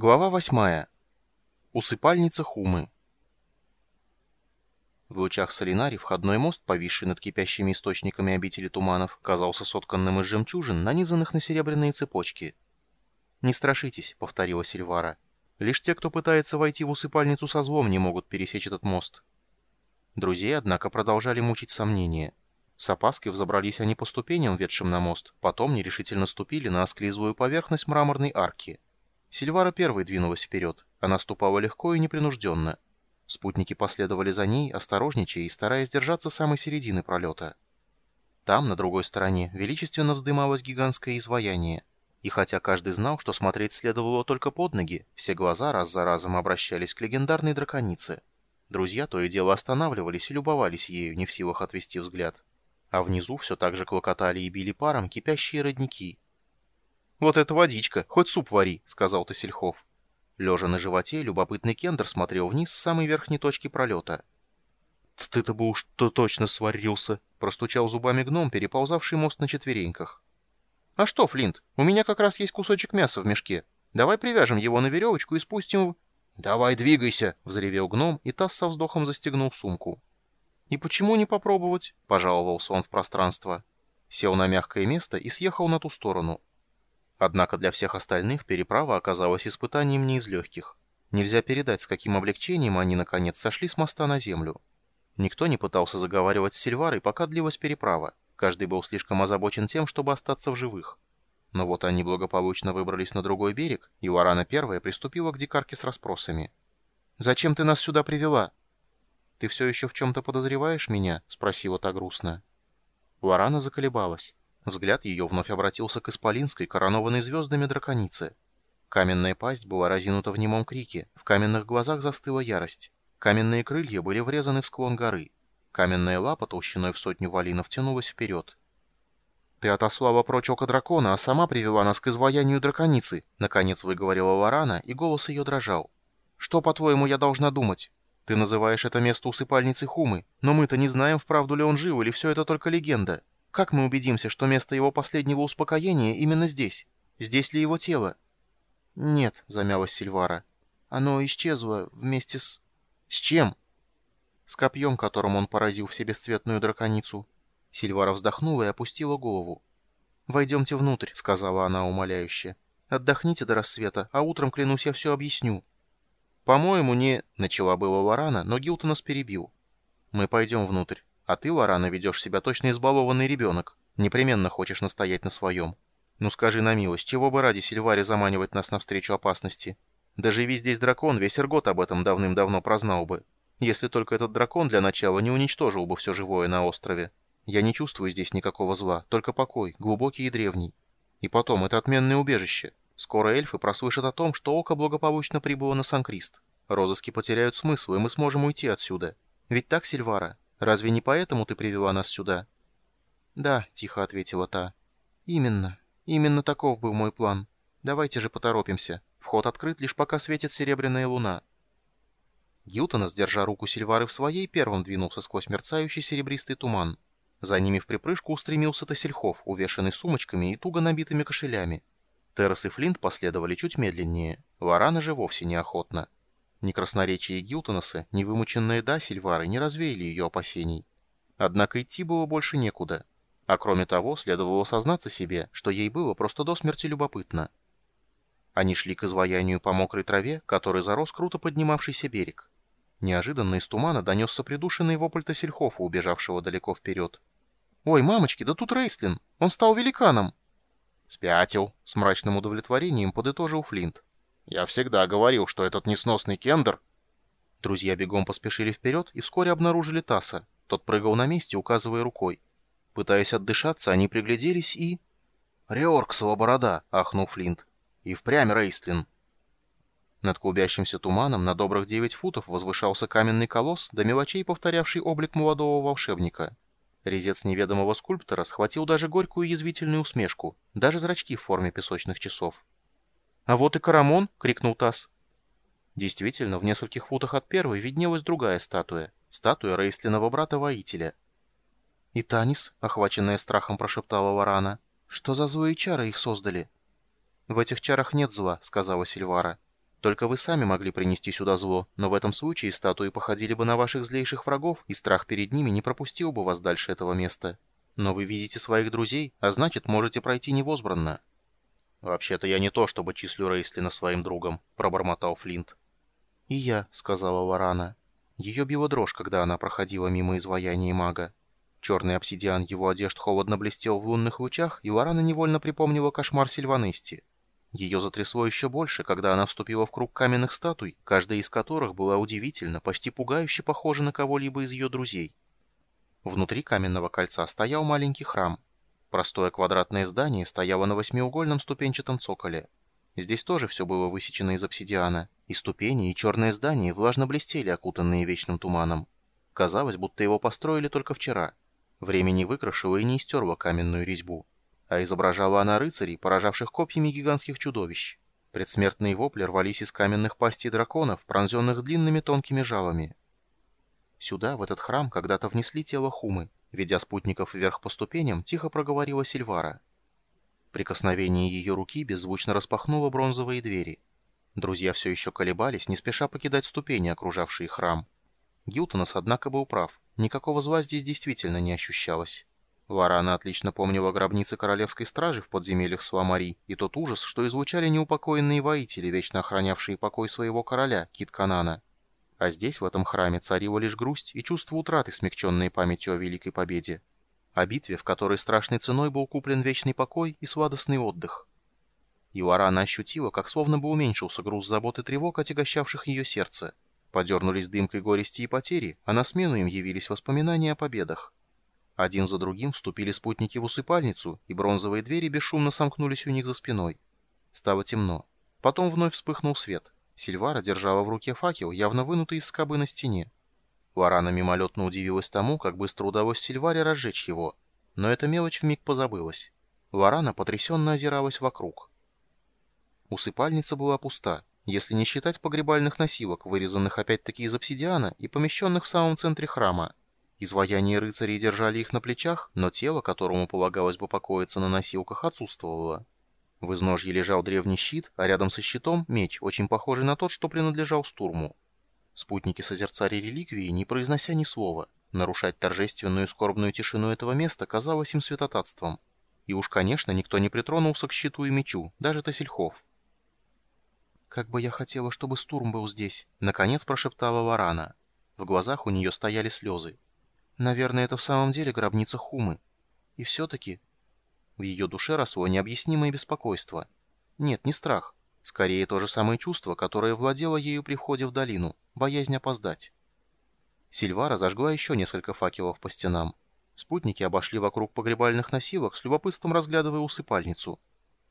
Глава 8. Усыпальница Хумы. В лучах Солинари входной мост, повисший над кипящими источниками обители туманов, казался сотканным из жемчужин, нанизанных на серебряные цепочки. «Не страшитесь», — повторила Сильвара. «Лишь те, кто пытается войти в усыпальницу со злом, не могут пересечь этот мост». Друзей, однако, продолжали мучить сомнения. С опаской взобрались они по ступеням, ведшим на мост, потом нерешительно ступили на осклизлую поверхность мраморной арки — Сильвара первой двинулась вперед. Она ступала легко и непринужденно. Спутники последовали за ней, осторожничая и стараясь держаться самой середины пролета. Там, на другой стороне, величественно вздымалось гигантское изваяние. И хотя каждый знал, что смотреть следовало только под ноги, все глаза раз за разом обращались к легендарной драконице. Друзья то и дело останавливались и любовались ею, не в силах отвести взгляд. А внизу все так же клокотали и били паром кипящие родники — «Вот это водичка, хоть суп вари», — сказал Тосельхов. Лежа на животе, любопытный кендер смотрел вниз с самой верхней точки пролета. «Ты-то бы уж то точно сварился», — простучал зубами гном, переползавший мост на четвереньках. «А что, Флинт, у меня как раз есть кусочек мяса в мешке. Давай привяжем его на веревочку и спустим...» «Давай двигайся!» — взревел гном, и таз со вздохом застегнул сумку. «И почему не попробовать?» — пожаловался он в пространство. Сел на мягкое место и съехал на ту сторону. Однако для всех остальных переправа оказалась испытанием не из легких. Нельзя передать, с каким облегчением они, наконец, сошли с моста на землю. Никто не пытался заговаривать с Сильварой, пока длилась переправа. Каждый был слишком озабочен тем, чтобы остаться в живых. Но вот они благополучно выбрались на другой берег, и Варана первая приступила к дикарке с расспросами. «Зачем ты нас сюда привела?» «Ты все еще в чем-то подозреваешь меня?» — спросила та грустно. Варана заколебалась. Взгляд ее вновь обратился к исполинской, коронованной звездами драконице. Каменная пасть была разинута в немом крике, в каменных глазах застыла ярость. Каменные крылья были врезаны в склон горы. Каменная лапа толщиной в сотню валинов тянулась вперед. «Ты отослала прочь око дракона, а сама привела нас к изваянию драконицы», — наконец выговорила Варана, и голос ее дрожал. «Что, по-твоему, я должна думать? Ты называешь это место усыпальницей Хумы, но мы-то не знаем, вправду ли он жив, или все это только легенда. Как мы убедимся, что место его последнего успокоения именно здесь? Здесь ли его тело? Нет, замялась Сильвара. Оно исчезло вместе с... С чем? С копьем, которым он поразил все бесцветную драконицу. Сильвара вздохнула и опустила голову. «Войдемте внутрь», — сказала она умоляюще. «Отдохните до рассвета, а утром, клянусь, я все объясню». «По-моему, не...» — начала было Варана, но Гилтонас перебил. «Мы пойдем внутрь. А ты, Лорана, ведешь себя точно избалованный ребенок. Непременно хочешь настоять на своем. Ну скажи на милость, чего бы ради Сильваре заманивать нас навстречу опасности? Да живи здесь дракон, весь Иргот об этом давным-давно прознал бы. Если только этот дракон для начала не уничтожил бы все живое на острове. Я не чувствую здесь никакого зла, только покой, глубокий и древний. И потом, это отменное убежище. Скоро эльфы прослышат о том, что Око благополучно прибыло на Санкрист. Розыски потеряют смысл, и мы сможем уйти отсюда. Ведь так, Сильвара? Разве не поэтому ты привела нас сюда?» «Да», — тихо ответила та. «Именно. Именно таков был мой план. Давайте же поторопимся. Вход открыт, лишь пока светит серебряная луна». Гилтона, сдержа руку Сильвары в своей, первым двинулся сквозь мерцающий серебристый туман. За ними в припрыжку устремился Тосельхов, увешанный сумочками и туго набитыми кошелями. Террас и Флинт последовали чуть медленнее, Варана же вовсе неохотно. Ни красноречие Гилтонаса, ни вымученная да Сильвары не развеяли ее опасений. Однако идти было больше некуда. А кроме того, следовало сознаться себе, что ей было просто до смерти любопытно. Они шли к изваянию по мокрой траве, который зарос круто поднимавшийся берег. Неожиданно из тумана донесся придушенный вопль Тассельхофа, убежавшего далеко вперед. «Ой, мамочки, да тут Рейслин! Он стал великаном!» «Спятил!» — с мрачным удовлетворением подытожил Флинт. Я всегда говорил, что этот несносный кендер...» Друзья бегом поспешили вперед и вскоре обнаружили Таса. Тот прыгал на месте, указывая рукой. Пытаясь отдышаться, они пригляделись и... «Реорксова борода!» — ахнул Флинт. «И впрямь Рейстлин!» Над клубящимся туманом на добрых девять футов возвышался каменный колосс, до мелочей повторявший облик молодого волшебника. Резец неведомого скульптора схватил даже горькую язвительную усмешку, даже зрачки в форме песочных часов. «А вот и Карамон!» — крикнул Тасс. Действительно, в нескольких футах от первой виднелась другая статуя. Статуя Рейслиного брата-воителя. «И Танис?» — охваченная страхом прошептала Варана. «Что за злые чары их создали?» «В этих чарах нет зла», — сказала Сильвара. Только вы сами могли принести сюда зло, но в этом случае статуи походили бы на ваших злейших врагов, и страх перед ними не пропустил бы вас дальше этого места. Но вы видите своих друзей, а значит, можете пройти невозбранно». «Вообще-то я не то, чтобы числю Рейслина своим другом», — пробормотал Флинт. «И я», — сказала Варана. Ее била дрожь, когда она проходила мимо изваяния мага. Черный обсидиан его одежд холодно блестел в лунных лучах, и Варана невольно припомнила кошмар Сильванести. Ее затрясло еще больше, когда она вступила в круг каменных статуй, каждая из которых была удивительно, почти пугающе похожа на кого-либо из ее друзей. Внутри каменного кольца стоял маленький храм. Простое квадратное здание стояло на восьмиугольном ступенчатом цоколе. Здесь тоже все было высечено из обсидиана. И ступени, и черное здание влажно блестели, окутанные вечным туманом. Казалось, будто его построили только вчера. Время не выкрашило и не истерло каменную резьбу а изображала она рыцарей, поражавших копьями гигантских чудовищ. Предсмертные вопли рвались из каменных пастей драконов, пронзенных длинными тонкими жалами. Сюда, в этот храм, когда-то внесли тело Хумы. Ведя спутников вверх по ступеням, тихо проговорила Сильвара. Прикосновение ее руки беззвучно распахнуло бронзовые двери. Друзья все еще колебались, не спеша покидать ступени, окружавшие храм. Гилтонос, однако, был прав. Никакого зла здесь действительно не ощущалось. Ларана отлично помнила гробницы королевской стражи в подземельях Суамари и тот ужас, что излучали неупокоенные воители, вечно охранявшие покой своего короля, Кит Канана. А здесь, в этом храме, царила лишь грусть и чувство утраты, смягченные памятью о великой победе. О битве, в которой страшной ценой был куплен вечный покой и сладостный отдых. И Ларана ощутила, как словно бы уменьшился груз забот и тревог, отягощавших ее сердце. Подернулись дымкой горести и потери, а на смену им явились воспоминания о победах. Один за другим вступили спутники в усыпальницу, и бронзовые двери бесшумно сомкнулись у них за спиной. Стало темно. Потом вновь вспыхнул свет. Сильвара держала в руке факел, явно вынутый из скобы на стене. Лорана мимолетно удивилась тому, как быстро удалось Сильваре разжечь его. Но эта мелочь вмиг позабылась. Лорана потрясенно озиралась вокруг. Усыпальница была пуста, если не считать погребальных носилок, вырезанных опять-таки из обсидиана и помещенных в самом центре храма. Изваяния рыцарей держали их на плечах, но тело, которому полагалось бы покоиться на носилках, отсутствовало. В изножье лежал древний щит, а рядом со щитом меч, очень похожий на тот, что принадлежал Стурму. Спутники созерцали реликвии, не произнося ни слова. Нарушать торжественную и скорбную тишину этого места казалось им святотатством. И уж, конечно, никто не притронулся к щиту и мечу, даже Тасельхов. «Как бы я хотела, чтобы Стурм был здесь», — наконец прошептала Варана. В глазах у нее стояли слезы. Наверное, это в самом деле гробница Хумы. И все-таки... В ее душе росло необъяснимое беспокойство. Нет, не страх. Скорее, то же самое чувство, которое владело ею при входе в долину. Боязнь опоздать. Сильвара зажгла еще несколько факелов по стенам. Спутники обошли вокруг погребальных носилок, с любопытством разглядывая усыпальницу.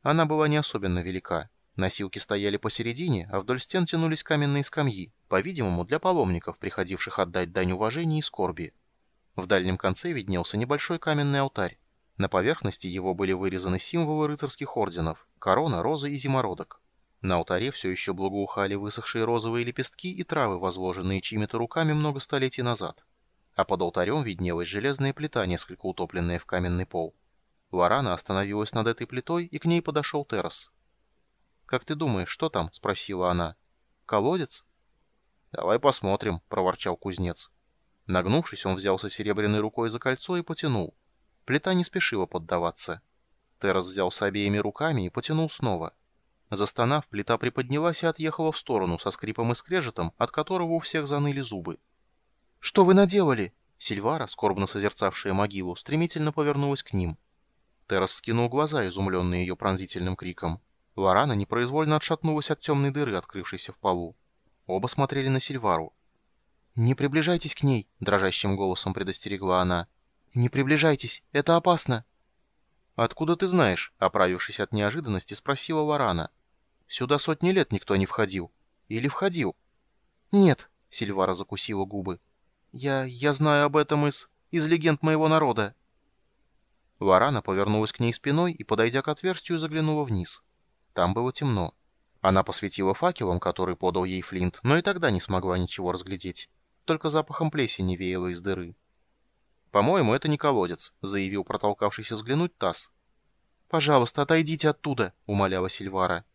Она была не особенно велика. Носилки стояли посередине, а вдоль стен тянулись каменные скамьи, по-видимому, для паломников, приходивших отдать дань уважения и скорби. В дальнем конце виднелся небольшой каменный алтарь. На поверхности его были вырезаны символы рыцарских орденов – корона, роза и зимородок. На алтаре все еще благоухали высохшие розовые лепестки и травы, возложенные чьими-то руками много столетий назад. А под алтарем виднелась железная плита, несколько утопленная в каменный пол. Лорана остановилась над этой плитой, и к ней подошел Террас. «Как ты думаешь, что там?» – спросила она. «Колодец?» «Давай посмотрим», – проворчал кузнец. Нагнувшись, он взялся серебряной рукой за кольцо и потянул. Плита не спешила поддаваться. Террас взялся обеими руками и потянул снова. Застонав, плита приподнялась и отъехала в сторону со скрипом и скрежетом, от которого у всех заныли зубы. «Что вы наделали?» Сильвара, скорбно созерцавшая могилу, стремительно повернулась к ним. Террас скинул глаза, изумленные ее пронзительным криком. Лорана непроизвольно отшатнулась от темной дыры, открывшейся в полу. Оба смотрели на Сильвару. «Не приближайтесь к ней», — дрожащим голосом предостерегла она. «Не приближайтесь, это опасно». «Откуда ты знаешь?» — оправившись от неожиданности, спросила Варана. «Сюда сотни лет никто не входил. Или входил?» «Нет», — Сильвара закусила губы. «Я... я знаю об этом из... из легенд моего народа». Варана повернулась к ней спиной и, подойдя к отверстию, заглянула вниз. Там было темно. Она посветила факелом, который подал ей Флинт, но и тогда не смогла ничего разглядеть только запахом плесени веяло из дыры. «По-моему, это не колодец», — заявил протолкавшийся взглянуть Тасс. «Пожалуйста, отойдите оттуда», — умоляла Сильвара.